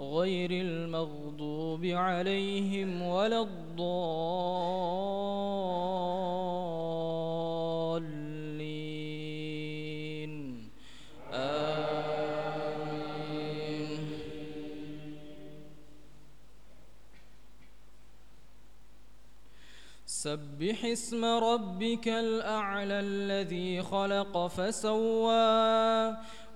غير المغضوب عليهم ولا الضالين. آمين. سبح اسم ربك الأعلى الذي خلق فسوى.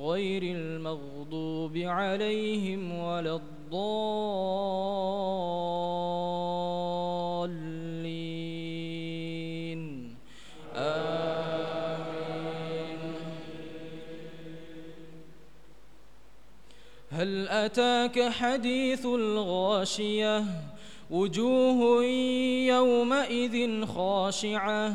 غير المغضوب عليهم ولا الضالين. آمين. هل أتاك حديث الغاشية؟ وجوه يومئذ خاشعة.